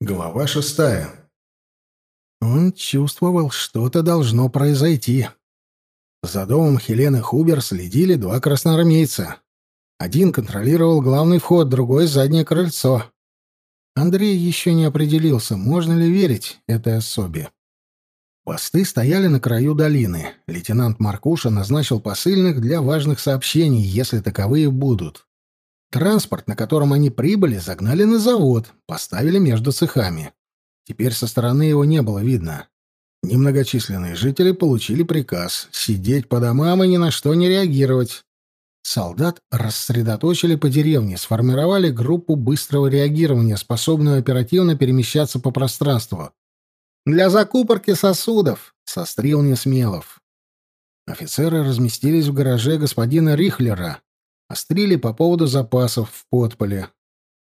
Глава шестая. Он чувствовал, что-то должно произойти. За домом Хелены Хубер следили два красноармейца. Один контролировал главный вход, другой — заднее крыльцо. Андрей еще не определился, можно ли верить этой особе. Посты стояли на краю долины. Лейтенант Маркуша назначил посыльных для важных сообщений, если таковые будут. Транспорт, на котором они прибыли, загнали на завод, поставили между цехами. Теперь со стороны его не было видно. Немногочисленные жители получили приказ сидеть по домам и ни на что не реагировать. Солдат рассредоточили по деревне, сформировали группу быстрого реагирования, способную оперативно перемещаться по пространству. «Для закупорки сосудов!» — сострил Несмелов. Офицеры разместились в гараже господина Рихлера, Острили по поводу запасов в подполе,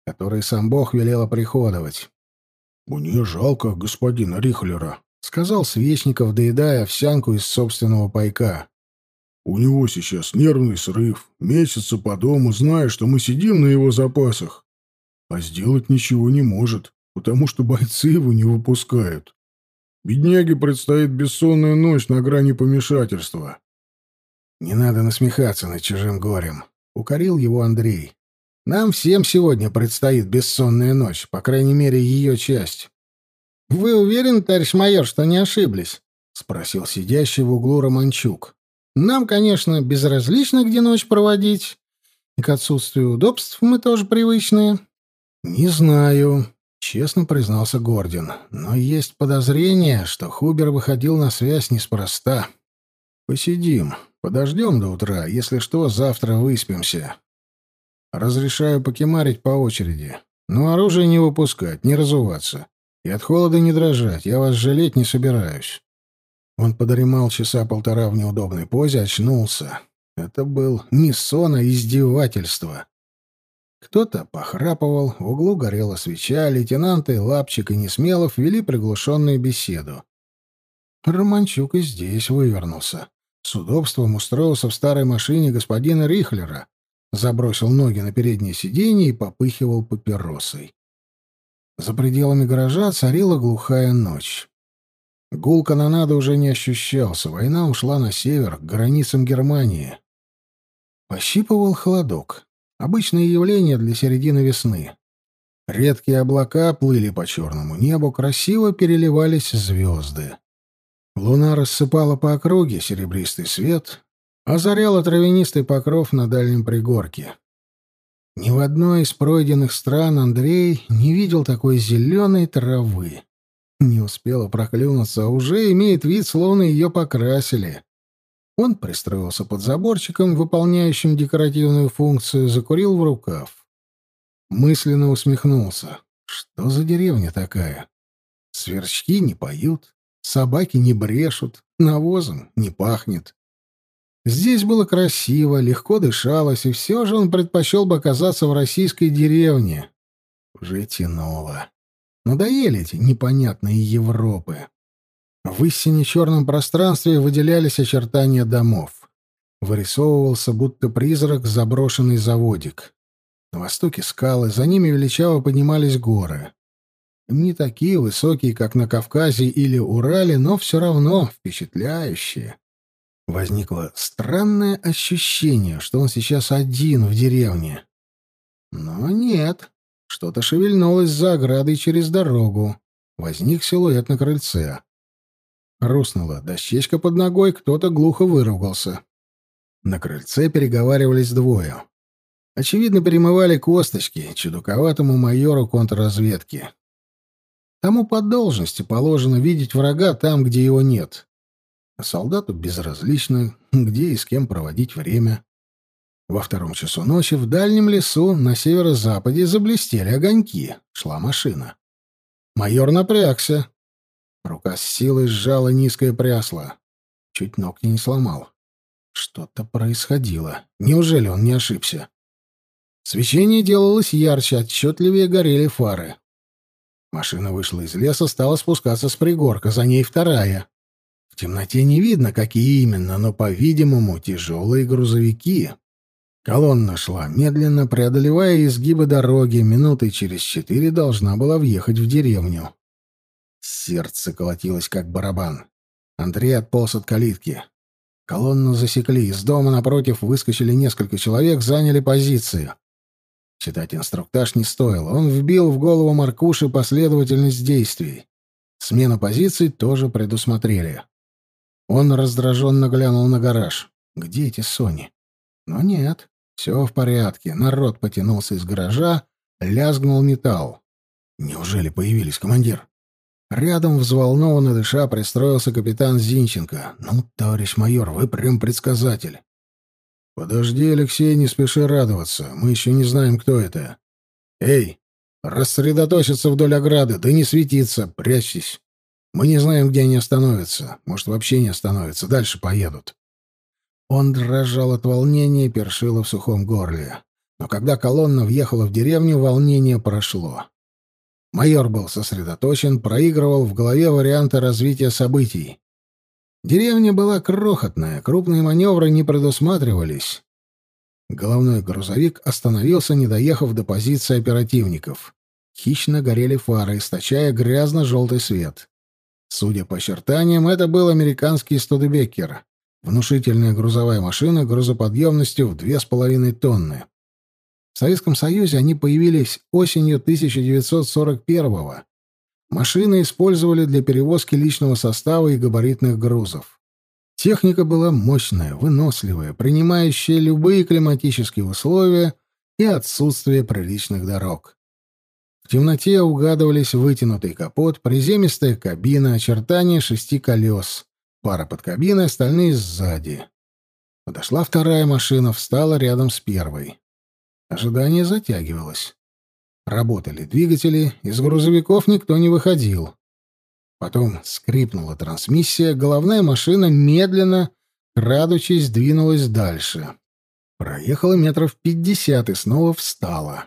которые сам Бог велел оприходовать. — Мне жалко господина Рихлера, — сказал Свечников, доедая овсянку из собственного пайка. — У него сейчас нервный срыв, мечется по дому, зная, что мы сидим на его запасах, а сделать ничего не может, потому что бойцы его не выпускают. Бедняге предстоит бессонная ночь на грани помешательства. — Не надо насмехаться над чужим горем. — укорил его Андрей. «Нам всем сегодня предстоит бессонная ночь, по крайней мере, ее часть». «Вы уверены, товарищ майор, что не ошиблись?» — спросил сидящий в углу Романчук. «Нам, конечно, безразлично, где ночь проводить, и к отсутствию удобств мы тоже привычные». «Не знаю», — честно признался Гордин, «но есть подозрение, что Хубер выходил на связь неспроста. Посидим, Подождем до утра. Если что, завтра выспимся. Разрешаю покемарить по очереди. Но оружие не выпускать, не разуваться. И от холода не дрожать. Я вас жалеть не собираюсь. Он подремал часа полтора в неудобной позе, очнулся. Это был не сон, а издевательство. Кто-то похрапывал, в углу горела свеча, лейтенанты Лапчик и Несмелов вели приглушенную беседу. Романчук и здесь вывернулся. С удобством устроился в старой машине господина Рихлера, забросил ноги на переднее сиденье и попыхивал папиросой. За пределами гаража царила глухая ночь. Гул канонады уже не ощущался, война ушла на север, к границам Германии. Пощипывал холодок. Обычное явление для середины весны. Редкие облака плыли по черному небу, красиво переливались звезды. Луна рассыпала по округе серебристый свет, озаряла травянистый покров на дальнем пригорке. Ни в одной из пройденных стран Андрей не видел такой зеленой травы. Не успела проклюнуться, а уже имеет вид, словно ее покрасили. Он пристроился под заборчиком, выполняющим декоративную функцию, закурил в рукав. Мысленно усмехнулся. Что за деревня такая? Сверчки не поют, Собаки не брешут, навозом не пахнет. Здесь было красиво, легко дышалось, и все же он предпочел бы оказаться в российской деревне. Уже тянуло. Надоели эти непонятные Европы. В истине черном пространстве выделялись очертания домов. Вырисовывался будто призрак заброшенный заводик. На востоке скалы, за ними величаво поднимались горы. Не такие высокие, как на Кавказе или Урале, но все равно впечатляющие. Возникло странное ощущение, что он сейчас один в деревне. Но нет, что-то шевельнулось за оградой через дорогу. Возник силуэт на крыльце. Руснула дощечка под ногой, кто-то глухо выругался. На крыльце переговаривались двое. Очевидно, перемывали косточки чудаковатому майору контрразведки. Тому по должности положено видеть врага там, где его нет. А солдату безразлично, где и с кем проводить время. Во втором часу ночи в дальнем лесу на северо-западе заблестели огоньки. Шла машина. Майор напрягся. Рука с силой сжала низкое прясло. Чуть ногти не сломал. Что-то происходило. Неужели он не ошибся? Свечение делалось ярче, отчетливее горели фары. Машина вышла из леса, стала спускаться с пригорка, за ней вторая. В темноте не видно, какие именно, но, по-видимому, тяжелые грузовики. Колонна шла медленно, преодолевая изгибы дороги, минуты через четыре должна была въехать в деревню. Сердце колотилось, как барабан. Андрей отполз от калитки. Колонну засекли. Из дома напротив выскочили несколько человек, заняли позицию. Читать инструктаж не стоило. Он вбил в голову Маркуши последовательность действий. Смена позиций тоже предусмотрели. Он раздраженно глянул на гараж. Где эти Сони? Но нет, все в порядке. Народ потянулся из гаража, лязгнул металл. Неужели появились, командир? Рядом, взволнованно дыша, пристроился капитан Зинченко. «Ну, товарищ майор, вы прям предсказатель». «Подожди, Алексей, не спеши радоваться. Мы еще не знаем, кто это. Эй, рассредоточиться вдоль ограды, да не светиться, прячьтесь. Мы не знаем, где они остановятся. Может, вообще не остановятся, дальше поедут». Он дрожал от волнения, першило в сухом горле. Но когда колонна въехала в деревню, волнение прошло. Майор был сосредоточен, проигрывал в голове варианты развития событий. Деревня была крохотная, крупные маневры не предусматривались. Головной грузовик остановился, не доехав до позиции оперативников. Хищно горели фары, источая грязно-желтый свет. Судя по очертаниям, это был американский Студебеккер. Внушительная грузовая машина грузоподъемностью в две с половиной тонны. В Советском Союзе они появились осенью 1941-го. Машины использовали для перевозки личного состава и габаритных грузов. Техника была мощная, выносливая, принимающая любые климатические условия и отсутствие приличных дорог. В темноте угадывались вытянутый капот, приземистая кабина, очертания шести колес, пара под кабиной, остальные сзади. Подошла вторая машина, встала рядом с первой. Ожидание затягивалось. Работали двигатели, из грузовиков никто не выходил. Потом скрипнула трансмиссия, головная машина медленно, крадучись, двинулась дальше. Проехала метров пятьдесят и снова встала.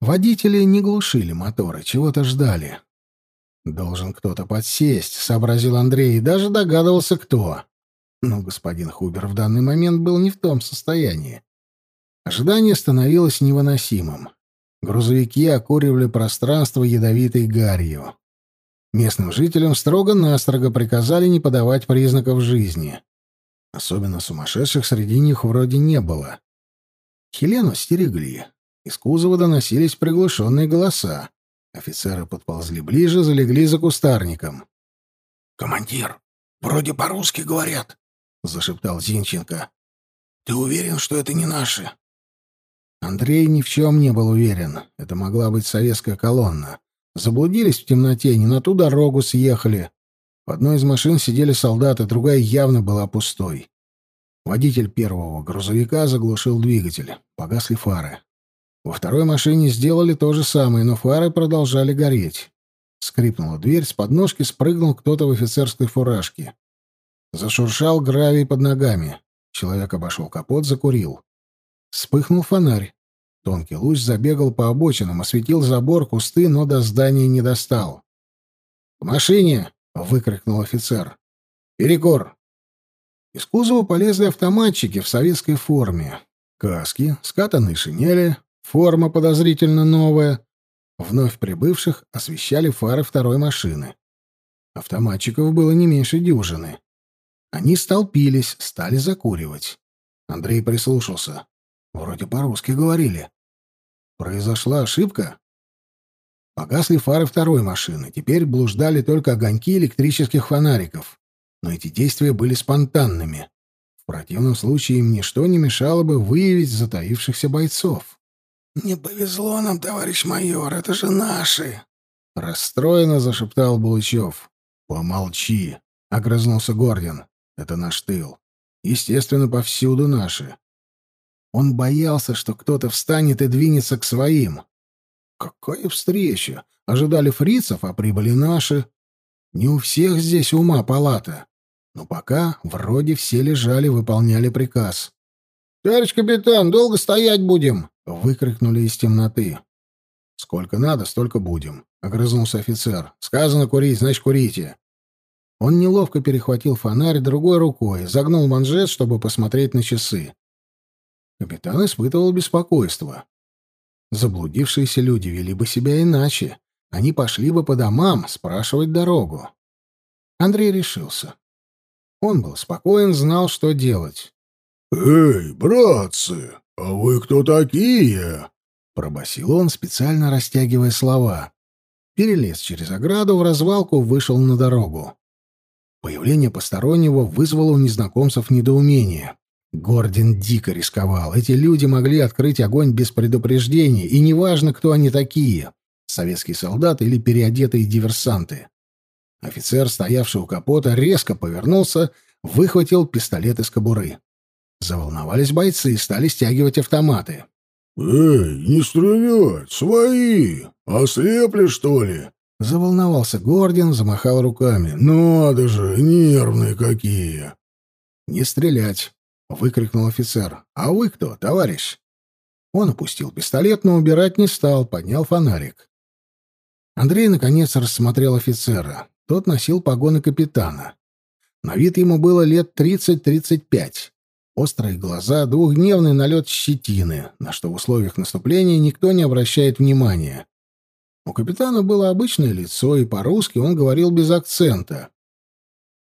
Водители не глушили моторы, чего-то ждали. «Должен кто-то подсесть», — сообразил Андрей, и даже догадывался, кто. Но господин Хубер в данный момент был не в том состоянии. Ожидание становилось невыносимым. Грузовики окуривали пространство ядовитой гарью. Местным жителям строго-настрого приказали не подавать признаков жизни. Особенно сумасшедших среди них вроде не было. Хелену стерегли. Из кузова доносились приглушенные голоса. Офицеры подползли ближе, залегли за кустарником. «Командир, вроде по-русски говорят», — зашептал Зинченко. «Ты уверен, что это не наши?» Андрей ни в чем не был уверен. Это могла быть советская колонна. Заблудились в темноте, не на ту дорогу съехали. В одной из машин сидели солдаты, другая явно была пустой. Водитель первого грузовика заглушил двигатель. Погасли фары. Во второй машине сделали то же самое, но фары продолжали гореть. Скрипнула дверь, с подножки спрыгнул кто-то в офицерской фуражке. Зашуршал гравий под ногами. Человек обошел капот, закурил. Вспыхнул фонарь. Тонкий луч забегал по обочинам, осветил забор, кусты, но до здания не достал. «К машине!» — выкрикнул офицер. «Перекор!» Из кузова полезли автоматчики в советской форме. Каски, скатанные шинели, форма подозрительно новая. Вновь прибывших освещали фары второй машины. Автоматчиков было не меньше дюжины. Они столпились, стали закуривать. Андрей прислушался. Вроде по-русски говорили. Произошла ошибка. Погасли фары второй машины. Теперь блуждали только огоньки электрических фонариков. Но эти действия были спонтанными. В противном случае им ничто не мешало бы выявить затаившихся бойцов. «Не повезло нам, товарищ майор, это же наши!» Расстроенно зашептал Булычев. «Помолчи!» — огрызнулся Гордин. «Это наш тыл. Естественно, повсюду наши. Он боялся, что кто-то встанет и двинется к своим. Какая встреча! Ожидали фрицев, а прибыли наши. Не у всех здесь ума палата. Но пока вроде все лежали, выполняли приказ. «Товарищ капитан, долго стоять будем!» — выкрикнули из темноты. «Сколько надо, столько будем», — огрызнулся офицер. «Сказано курить, значит, курите». Он неловко перехватил фонарь другой рукой, загнул манжет, чтобы посмотреть на часы. Капитан испытывал беспокойство. Заблудившиеся люди вели бы себя иначе. Они пошли бы по домам спрашивать дорогу. Андрей решился. Он был спокоен, знал, что делать. «Эй, братцы, а вы кто такие?» — пробасил он, специально растягивая слова. Перелез через ограду, в развалку вышел на дорогу. Появление постороннего вызвало у незнакомцев недоумение. Гордин дико рисковал. Эти люди могли открыть огонь без предупреждения, и неважно, кто они такие — советские солдаты или переодетые диверсанты. Офицер, стоявший у капота, резко повернулся, выхватил пистолет из кобуры. Заволновались бойцы и стали стягивать автоматы. «Эй, не стрелять! Свои! Ослепли, что ли?» Заволновался Гордин, замахал руками. «Надо же, нервные какие!» «Не стрелять!» — выкрикнул офицер. «А вы кто, товарищ?» Он опустил пистолет, но убирать не стал, поднял фонарик. Андрей, наконец, рассмотрел офицера. Тот носил погоны капитана. На вид ему было лет тридцать-тридцать пять. Острые глаза, двухдневный налет щетины, на что в условиях наступления никто не обращает внимания. У капитана было обычное лицо, и по-русски он говорил без акцента.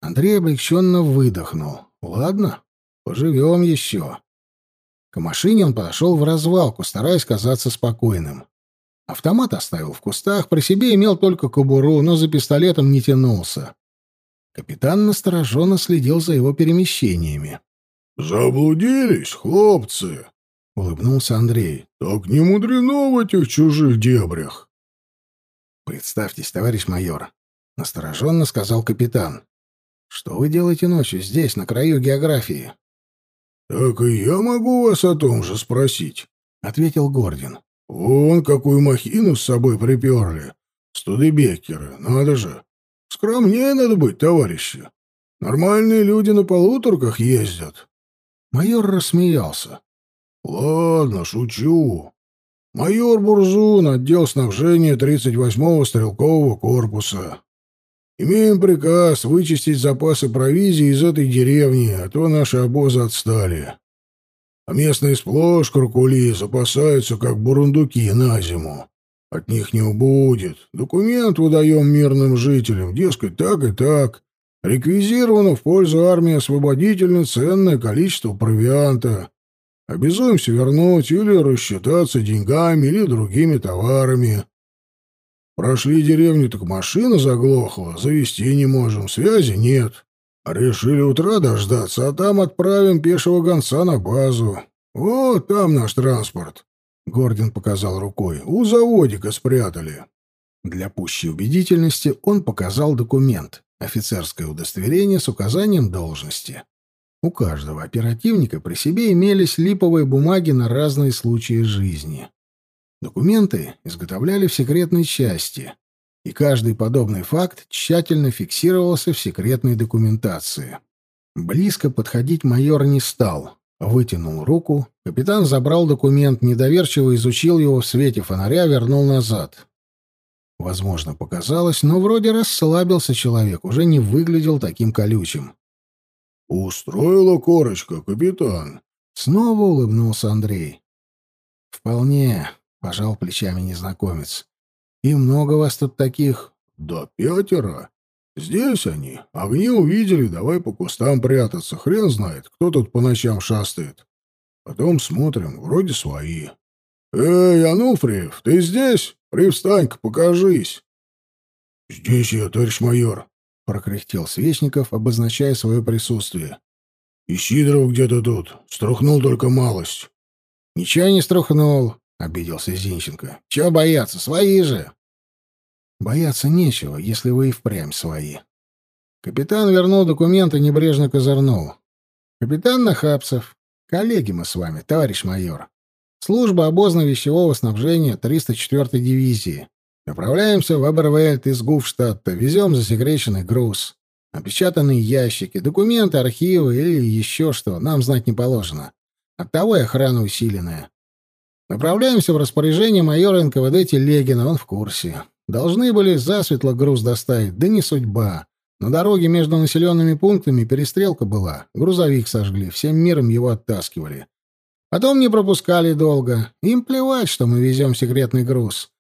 Андрей облегченно выдохнул. «Ладно, поживем еще». К машине он подошел в развалку, стараясь казаться спокойным. Автомат оставил в кустах, при себе имел только кобуру, но за пистолетом не тянулся. Капитан настороженно следил за его перемещениями. «Заблудились, хлопцы!» — улыбнулся Андрей. «Так не мудрено в этих чужих дебрях!» «Представьтесь, товарищ майор», — настороженно сказал капитан. «Что вы делаете ночью здесь, на краю географии?» «Так и я могу вас о том же спросить», — ответил Гордин. «Вон какую махину с собой приперли. Студебекеры, надо же. Скромнее надо быть, товарищи. Нормальные люди на полуторках ездят. Майор рассмеялся. «Ладно, шучу. Майор Бурзун, отдел снабжения 38-го стрелкового корпуса. Имеем приказ вычистить запасы провизии из этой деревни, а то наши обозы отстали. А местные сплошь куркули запасаются, как бурундуки, на зиму. От них не убудет. Документ выдаем мирным жителям, дескать, так и так. Реквизировано в пользу армии освободительно ценное количество провианта. Обязуемся вернуть или рассчитаться деньгами или другими товарами. Прошли деревню, так машина заглохла, завести не можем, связи нет. Решили утра дождаться, а там отправим пешего гонца на базу. Вот там наш транспорт. Гордин показал рукой. У заводика спрятали. Для пущей убедительности он показал документ офицерское удостоверение с указанием должности. У каждого оперативника при себе имелись липовые бумаги на разные случаи жизни. Документы изготовляли в секретной части, и каждый подобный факт тщательно фиксировался в секретной документации. Близко подходить майор не стал. Вытянул руку, капитан забрал документ, недоверчиво изучил его в свете фонаря, вернул назад. Возможно, показалось, но вроде расслабился человек, уже не выглядел таким колючим. «Устроила корочка, капитан?» Снова улыбнулся Андрей. «Вполне», — пожал плечами незнакомец. «И много вас тут таких?» «Да пятеро. Здесь они. Огни увидели, давай по кустам прятаться. Хрен знает, кто тут по ночам шастает. Потом смотрим, вроде свои». «Эй, Ануфриев, ты здесь? Привстань-ка, покажись!» «Здесь я, товарищ майор», — прокряхтел Свечников, обозначая свое присутствие. «И Сидоров где-то тут. Струхнул только малость». «Ничего не струхнул», — обиделся Зинченко. «Чего бояться? Свои же!» «Бояться нечего, если вы и впрямь свои». Капитан вернул документы, небрежно козырнул. «Капитан Нахапцев, коллеги мы с вами, товарищ майор. Служба обозно-вещевого снабжения 304-й дивизии. Направляемся в Абервельт из Гуфштадта, везем засекреченный груз. Опечатанные ящики, документы, архивы или еще что, нам знать не положено. Оттого и охрана усиленная. Направляемся в распоряжение майора НКВД Телегина, он в курсе. Должны были засветло груз доставить, да не судьба. На дороге между населенными пунктами перестрелка была. Грузовик сожгли, всем миром его оттаскивали. Потом не пропускали долго. Им плевать, что мы везем секретный груз.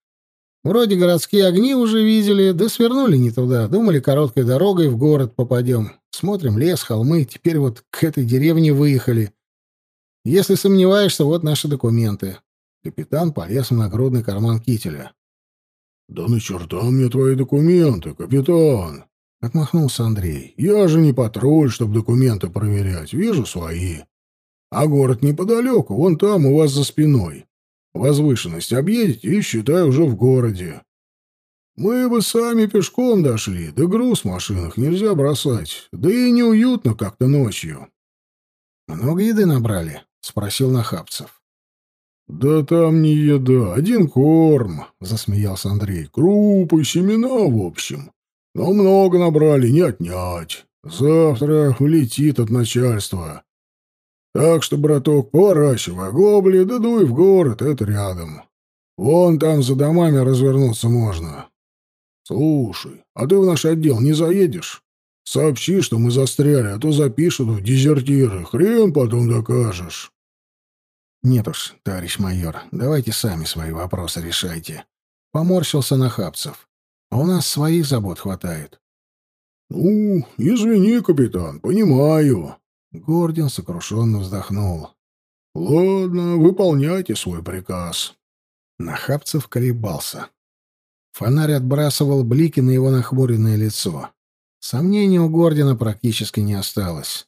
Вроде городские огни уже видели, да свернули не туда. Думали, короткой дорогой в город попадем. Смотрим, лес, холмы, теперь вот к этой деревне выехали. Если сомневаешься, вот наши документы. Капитан полез в нагрудный карман кителя. — Да на черта мне твои документы, капитан! — отмахнулся Андрей. — Я же не патруль, чтобы документы проверять. Вижу свои. А город неподалеку, вон там, у вас за спиной. Возвышенность объедете и, считай, уже в городе. Мы бы сами пешком дошли, да груз в машинах нельзя бросать. Да и неуютно как-то ночью. — Много еды набрали? — спросил Нахапцев. — Да там не еда, один корм, — засмеялся Андрей. — Крупы, семена, в общем. Но много набрали, не отнять. Завтра улетит от начальства. Так что, браток, поворачивай оглобли, да дуй в город, это рядом. Вон там за домами развернуться можно. Слушай, а ты в наш отдел не заедешь? Сообщи, что мы застряли, а то запишут в дезертиры. Хрен потом докажешь. Нет уж, товарищ майор, давайте сами свои вопросы решайте. Поморщился Нахапцев. А у нас своих забот хватает. Ну, извини, капитан, понимаю. Гордин сокрушенно вздохнул. «Ладно, выполняйте свой приказ». Нахапцев колебался. Фонарь отбрасывал блики на его нахмуренное лицо. Сомнений у Гордина практически не осталось.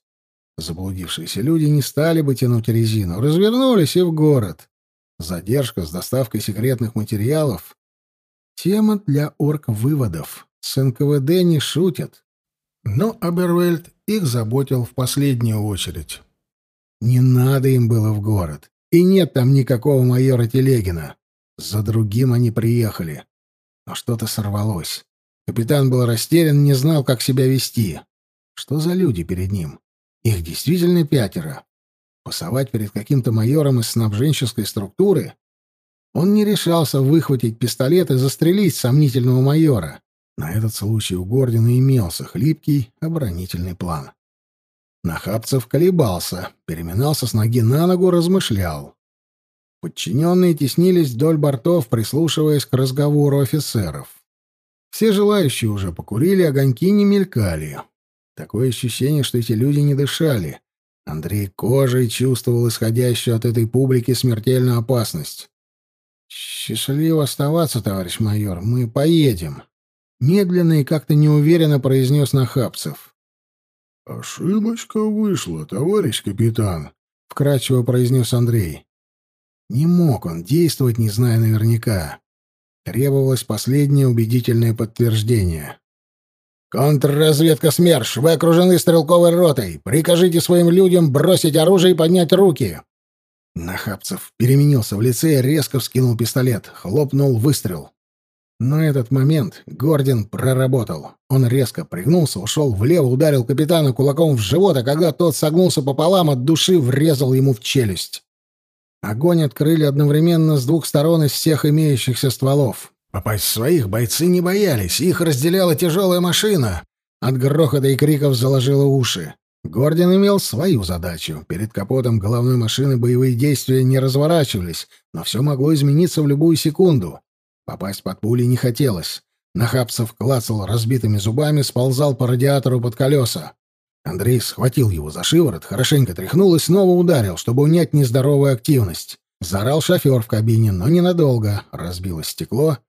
Заблудившиеся люди не стали бы тянуть резину, развернулись и в город. Задержка с доставкой секретных материалов — тема для орг-выводов. С НКВД не шутят. Но Абервельд их заботил в последнюю очередь. Не надо им было в город. И нет там никакого майора Телегина. За другим они приехали. Но что-то сорвалось. Капитан был растерян, не знал, как себя вести. Что за люди перед ним? Их действительно пятеро. Пасовать перед каким-то майором из снабженческой структуры? Он не решался выхватить пистолет и застрелить сомнительного майора. На этот случай у Гордина имелся хлипкий оборонительный план. Нахапцев колебался, переминался с ноги на ногу, размышлял. Подчиненные теснились вдоль бортов, прислушиваясь к разговору офицеров. Все желающие уже покурили, огоньки не мелькали. Такое ощущение, что эти люди не дышали. Андрей кожей чувствовал исходящую от этой публики смертельную опасность. «Счастливо оставаться, товарищ майор, мы поедем», Медленно и как-то неуверенно произнес Нахапцев. «Ошибочка вышла, товарищ капитан», — вкратчиво произнес Андрей. Не мог он действовать, не зная наверняка. Требовалось последнее убедительное подтверждение. «Контрразведка СМЕРШ! Вы окружены стрелковой ротой! Прикажите своим людям бросить оружие и поднять руки!» Нахапцев переменился в лице и резко вскинул пистолет. Хлопнул выстрел. Но этот момент Гордин проработал. Он резко пригнулся, ушел влево, ударил капитана кулаком в живот, а когда тот согнулся пополам, от души врезал ему в челюсть. Огонь открыли одновременно с двух сторон из всех имеющихся стволов. Попасть в своих бойцы не боялись, их разделяла тяжелая машина. От грохота и криков заложило уши. Гордин имел свою задачу. Перед капотом головной машины боевые действия не разворачивались, но все могло измениться в любую секунду. Попасть под пули не хотелось. Нахапцев клацал разбитыми зубами, сползал по радиатору под колеса. Андрей схватил его за шиворот, хорошенько тряхнул и снова ударил, чтобы унять нездоровую активность. Заорал шофер в кабине, но ненадолго. Разбилось стекло.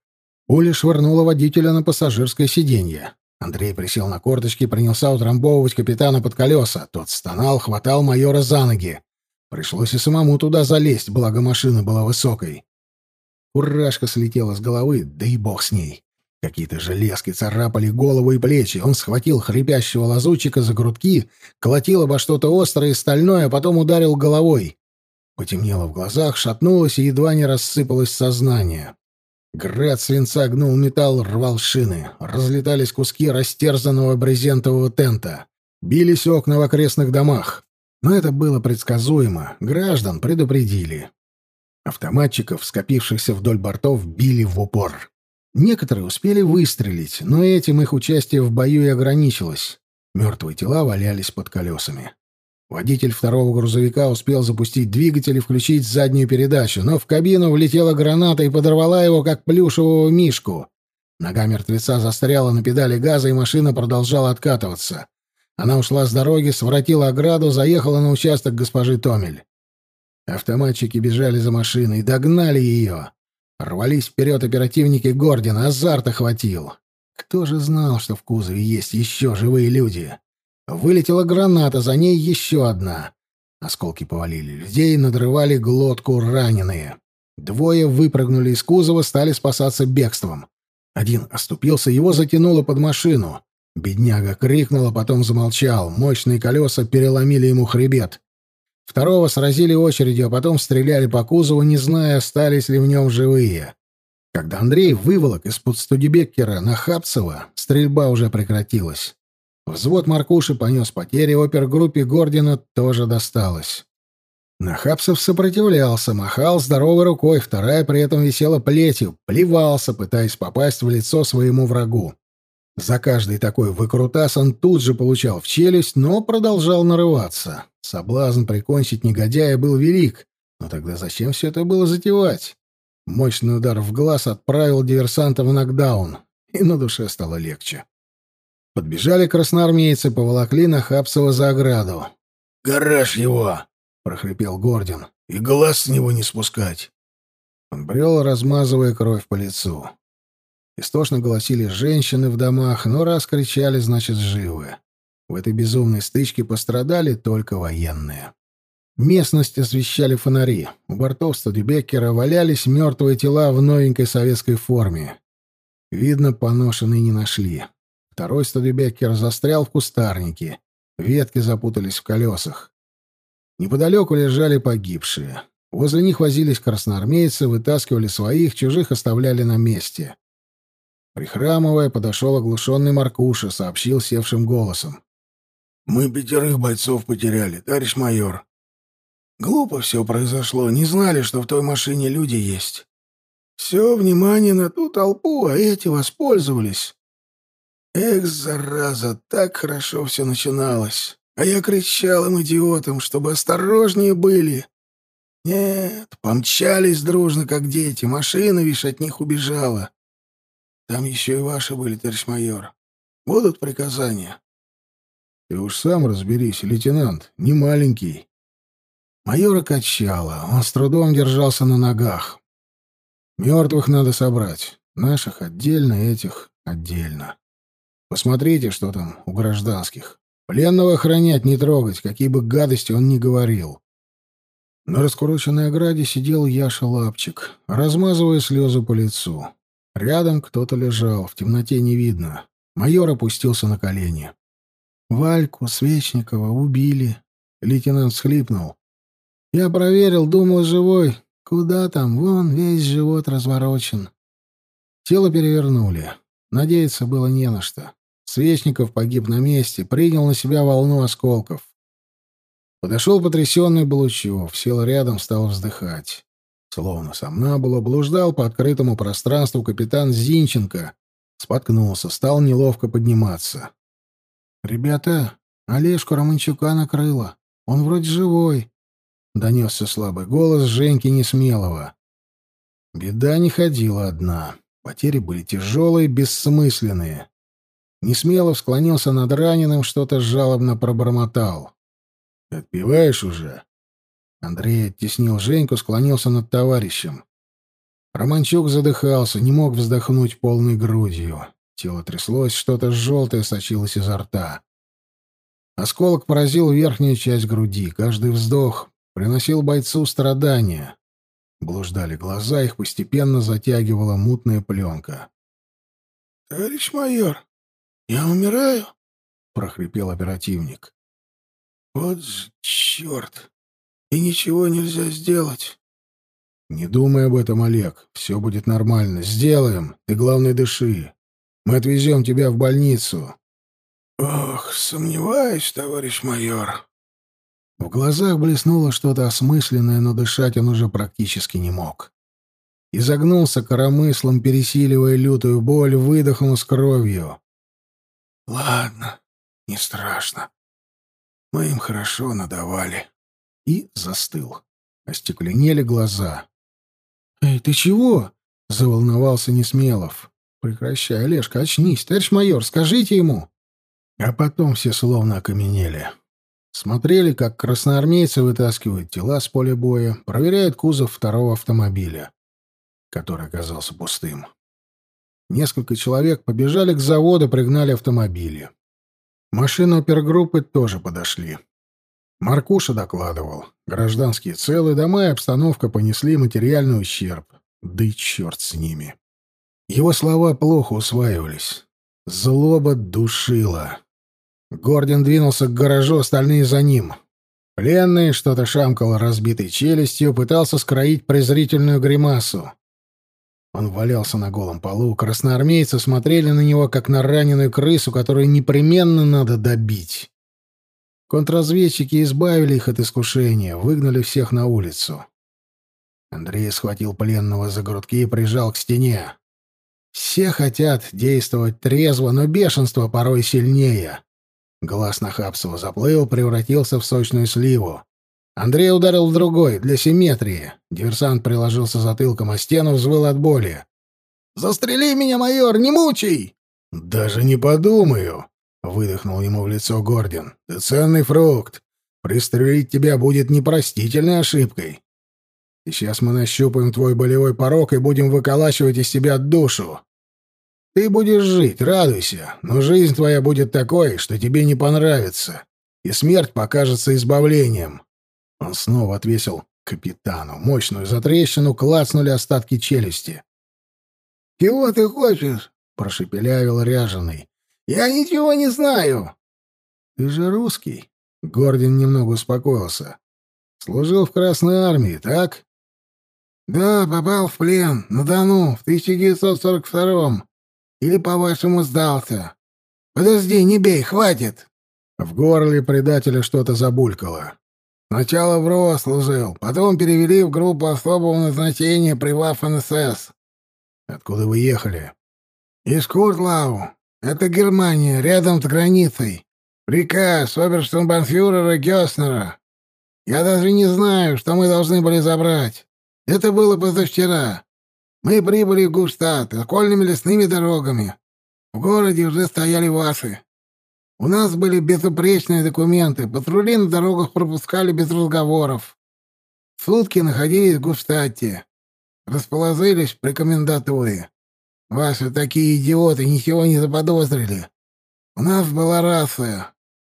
Пуля швырнула водителя на пассажирское сиденье. Андрей присел на корточки и принялся утрамбовывать капитана под колеса. Тот стонал, хватал майора за ноги. Пришлось и самому туда залезть, благо машина была высокой. Курашка слетела с головы, да и бог с ней. Какие-то железки царапали голову и плечи. Он схватил хрипящего лазутчика за грудки, колотил обо что-то острое и стальное, а потом ударил головой. Потемнело в глазах, шатнулось и едва не рассыпалось сознание. Град свинца гнул металл, рвал шины. Разлетались куски растерзанного брезентового тента. Бились окна в окрестных домах. Но это было предсказуемо. Граждан предупредили. Автоматчиков, скопившихся вдоль бортов, били в упор. Некоторые успели выстрелить, но этим их участие в бою и ограничилось. Мертвые тела валялись под колесами. Водитель второго грузовика успел запустить двигатель и включить заднюю передачу, но в кабину влетела граната и подорвала его, как плюшевого мишку. Нога мертвеца застряла на педали газа, и машина продолжала откатываться. Она ушла с дороги, своротила ограду, заехала на участок госпожи Томель. Автоматчики бежали за машиной, догнали ее. Рвались вперед оперативники Гордина, азарт охватил. Кто же знал, что в кузове есть еще живые люди? Вылетела граната, за ней еще одна. Осколки повалили людей, надрывали глотку раненые. Двое выпрыгнули из кузова, стали спасаться бегством. Один оступился, его затянуло под машину. Бедняга крикнул, а потом замолчал. Мощные колеса переломили ему хребет. Второго сразили очередью, а потом стреляли по кузову, не зная, остались ли в нем живые. Когда Андрей выволок из-под Студебеккера на Хапцева, стрельба уже прекратилась. Взвод Маркуши понес потери, опергруппе Гордина тоже досталось. Нахапцев сопротивлялся, махал здоровой рукой, вторая при этом висела плетью, плевался, пытаясь попасть в лицо своему врагу. За каждый такой выкрутас он тут же получал в челюсть, но продолжал нарываться. Соблазн прикончить негодяя был велик, но тогда зачем все это было затевать? Мощный удар в глаз отправил диверсанта в нокдаун, и на душе стало легче. Подбежали красноармейцы, поволокли Нахапцева за ограду. «Гараж его!» — прохрипел Гордин. «И глаз с него не спускать!» Он брел, размазывая кровь по лицу. Истошно голосили женщины в домах, но раз кричали, значит, живы. В этой безумной стычке пострадали только военные. Местность освещали фонари. У бортов Студебеккера валялись мертвые тела в новенькой советской форме. Видно, поношенные не нашли. Второй Студебеккер застрял в кустарнике. Ветки запутались в колесах. Неподалеку лежали погибшие. Возле них возились красноармейцы, вытаскивали своих, чужих оставляли на месте. Прихрамывая, подошел оглушенный Маркуша, сообщил севшим голосом. «Мы пятерых бойцов потеряли, товарищ майор. Глупо все произошло, не знали, что в той машине люди есть. Все внимание на ту толпу, а эти воспользовались. Эх, зараза, так хорошо все начиналось. А я кричал им, идиотам, чтобы осторожнее были. Нет, помчались дружно, как дети, машина, видишь, от них убежала. Там еще и ваши были, товарищ майор. Будут приказания? Ты уж сам разберись, лейтенант, не маленький. Майора качало, он с трудом держался на ногах. Мертвых надо собрать, наших отдельно, этих отдельно. Посмотрите, что там у гражданских. Пленного охранять, не трогать, какие бы гадости он ни говорил. На раскуроченной ограде сидел Яша Лапчик, размазывая слезы по лицу. Рядом кто-то лежал, в темноте не видно. Майор опустился на колени. «Вальку Свечникова убили», — лейтенант схлипнул. «Я проверил, думал, живой. Куда там? Вон, весь живот разворочен». Тело перевернули. Надеяться было не на что. Свечников погиб на месте, принял на себя волну осколков. Подошел потрясенный Балучев, сел рядом, стал вздыхать. Словно сам набуло, блуждал по открытому пространству капитан Зинченко. Споткнулся, стал неловко подниматься. «Ребята, Олежку Романчука накрыло. Он вроде живой», — донесся слабый голос Женьки Несмелого. Беда не ходила одна. Потери были тяжелые, бессмысленные. Несмелов склонился над раненым, что-то жалобно пробормотал. «Отпиваешь уже?» Андрей оттеснил Женьку, склонился над товарищем. Романчук задыхался, не мог вздохнуть полной грудью. Тело тряслось, что-то желтое сочилось изо рта. Осколок поразил верхнюю часть груди. Каждый вздох приносил бойцу страдания. Блуждали глаза, их постепенно затягивала мутная пленка. — Товарищ майор, я умираю? — прохрипел оперативник. — Вот черт! И ничего нельзя сделать. Не думай об этом, Олег. Все будет нормально. Сделаем. Ты, главное, дыши. Мы отвезем тебя в больницу. Ох, сомневаюсь, товарищ майор. В глазах блеснуло что-то осмысленное, но дышать он уже практически не мог. Изогнулся коромыслом, пересиливая лютую боль, выдохнул с кровью. Ладно, не страшно. Мы им хорошо надавали. И застыл. Остекленели глаза. «Эй, ты чего?» — заволновался Несмелов. «Прекращай, Олежка, очнись, товарищ майор, скажите ему». А потом все словно окаменели. Смотрели, как красноармейцы вытаскивают тела с поля боя, проверяют кузов второго автомобиля, который оказался пустым. Несколько человек побежали к заводу, пригнали автомобили. Машины опергруппы тоже подошли. Маркуша докладывал. Гражданские целые дома и обстановка понесли материальный ущерб. Да и черт с ними. Его слова плохо усваивались. Злоба душила. Гордин двинулся к гаражу, остальные за ним. Пленный что-то шамкал разбитой челюстью, пытался скроить презрительную гримасу. Он валялся на голом полу, красноармейцы смотрели на него, как на раненую крысу, которую непременно надо добить. Контрразведчики избавили их от искушения, выгнали всех на улицу. Андрей схватил пленного за грудки и прижал к стене. Все хотят действовать трезво, но бешенство порой сильнее. Глаз Нахапсова заплыл, превратился в сочную сливу. Андрей ударил другой, для симметрии. Диверсант приложился затылком о стену, взвыл от боли. «Застрели меня, майор, не мучай!» «Даже не подумаю!» — выдохнул ему в лицо Гордин. «Ты ценный фрукт. Пристрелить тебя будет непростительной ошибкой. Сейчас мы нащупаем твой болевой порог и будем выколачивать из тебя душу. Ты будешь жить, радуйся, но жизнь твоя будет такой, что тебе не понравится, и смерть покажется избавлением». Он снова отвесил капитану мощную затрещину, клацнули остатки челюсти. «Чего ты хочешь?» — прошепелявил ряженый. «Я ничего не знаю». «Ты же русский?» — Гордин немного успокоился. «Служил в Красной армии, так?» «Да, попал в плен, на Дону, в 1942-м. Или, по-вашему, сдался? Подожди, не бей, хватит!» В горле предателя что-то забулькало. Сначала в РО служил, потом перевели в группу особого назначения при Ваффен-СС. Откуда вы ехали? Из Куртлау. Это Германия, рядом с границей. Приказ оберштурмбанфюрера Гёснера. Я даже не знаю, что мы должны были забрать. Это было позавчера. Мы прибыли в Гуштадт окольными лесными дорогами. В городе уже стояли ваши. У нас были безупречные документы, патрули на дорогах пропускали без разговоров. Сутки находились в Гуштадте. Расположились при комендатуре. Ваши такие идиоты ничего не заподозрили. У нас была рация.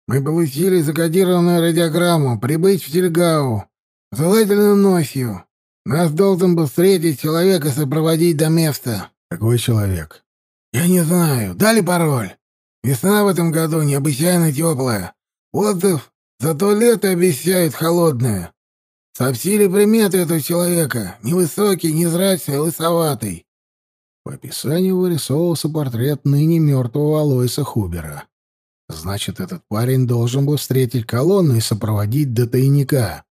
Мы получили закодированную радиограмму «Прибыть в Тельгау». Желательно ночью. Нас должен был встретить человек и сопроводить до места. Какой человек? Я не знаю. Дали пароль. Весна в этом году необычайно теплая. Отзыв за то лето обещают холодное. Сообщили приметы этого человека. Невысокий, незрачный, лысоватый. По описанию вырисовывался портрет ныне мертвого Алоиса Хубера. Значит, этот парень должен был встретить колонну и сопроводить до тайника.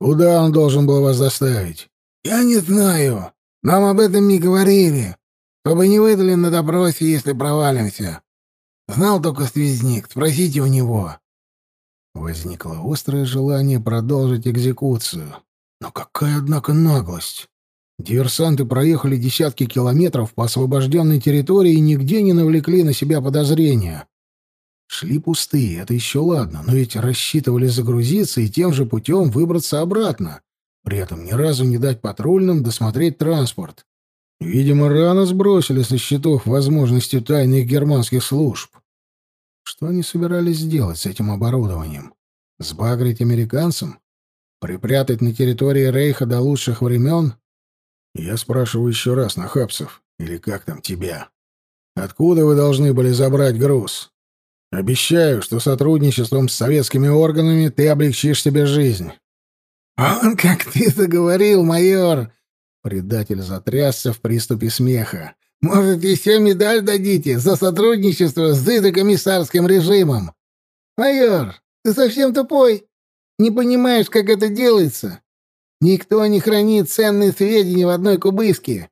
Куда он должен был вас доставить? Я не знаю. Нам об этом не говорили. Чтобы не выдали на допросе, если провалимся. Знал только связник. Спросите у него. Возникло острое желание продолжить экзекуцию. Но какая, однако, наглость! Диверсанты проехали десятки километров по освобожденной территории и нигде не навлекли на себя подозрения. Шли пустые, это еще ладно, но ведь рассчитывали загрузиться и тем же путем выбраться обратно, при этом ни разу не дать патрульным досмотреть транспорт. Видимо, рано сбросили со счетов возможности тайных германских служб. Что они собирались сделать с этим оборудованием? Сбагрить американцам? Припрятать на территории Рейха до лучших времен? Я спрашиваю еще раз, Нахапсов, или как там тебя? Откуда вы должны были забрать груз? Обещаю, что сотрудничеством с советскими органами ты облегчишь себе жизнь. «Он, как ты заговорил, майор!» Предатель затрясся в приступе смеха. «Может, еще медаль дадите за сотрудничество с комиссарским режимом? Майор, ты совсем тупой? Не понимаешь, как это делается? Никто не хранит ценные сведения в одной кубыске.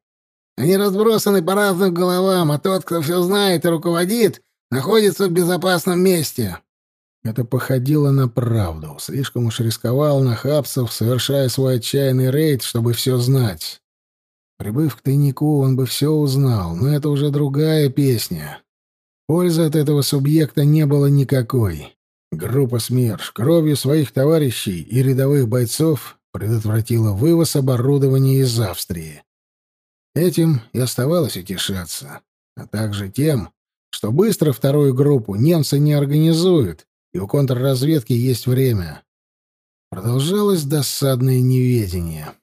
Они разбросаны по разным головам, а тот, кто все знает и руководит, находится в безопасном месте. Это походило на правду. Слишком уж рисковал Нахапцев, совершая свой отчаянный рейд, чтобы все знать. Прибыв к тайнику, он бы все узнал, но это уже другая песня. Пользы от этого субъекта не было никакой. Группа СМЕРШ кровью своих товарищей и рядовых бойцов предотвратила вывоз оборудования из Австрии. Этим и оставалось утешаться, а также тем, что быстро вторую группу немцы не организуют, и у контрразведки есть время. Продолжалось досадное неведение.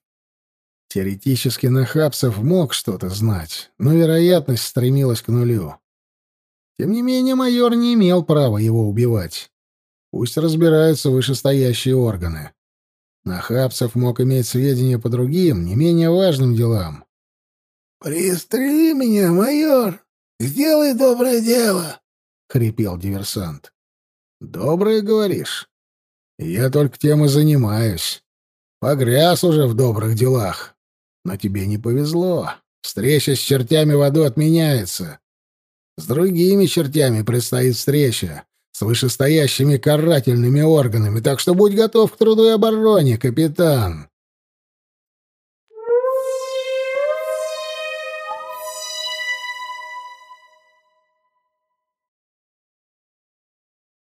Теоретически Нахапсов мог что-то знать, но вероятность стремилась к нулю. Тем не менее, майор не имел права его убивать. Пусть разбираются вышестоящие органы. Нахапцев мог иметь сведения по другим, не менее важным делам. «Пристрели меня, майор! Сделай доброе дело!» — хрипел диверсант. «Доброе, говоришь? Я только тем и занимаюсь. Погряз уже в добрых делах. Но тебе не повезло. Встреча с чертями в аду отменяется. С другими чертями предстоит встреча, с вышестоящими карательными органами, так что будь готов к труду и обороне, капитан.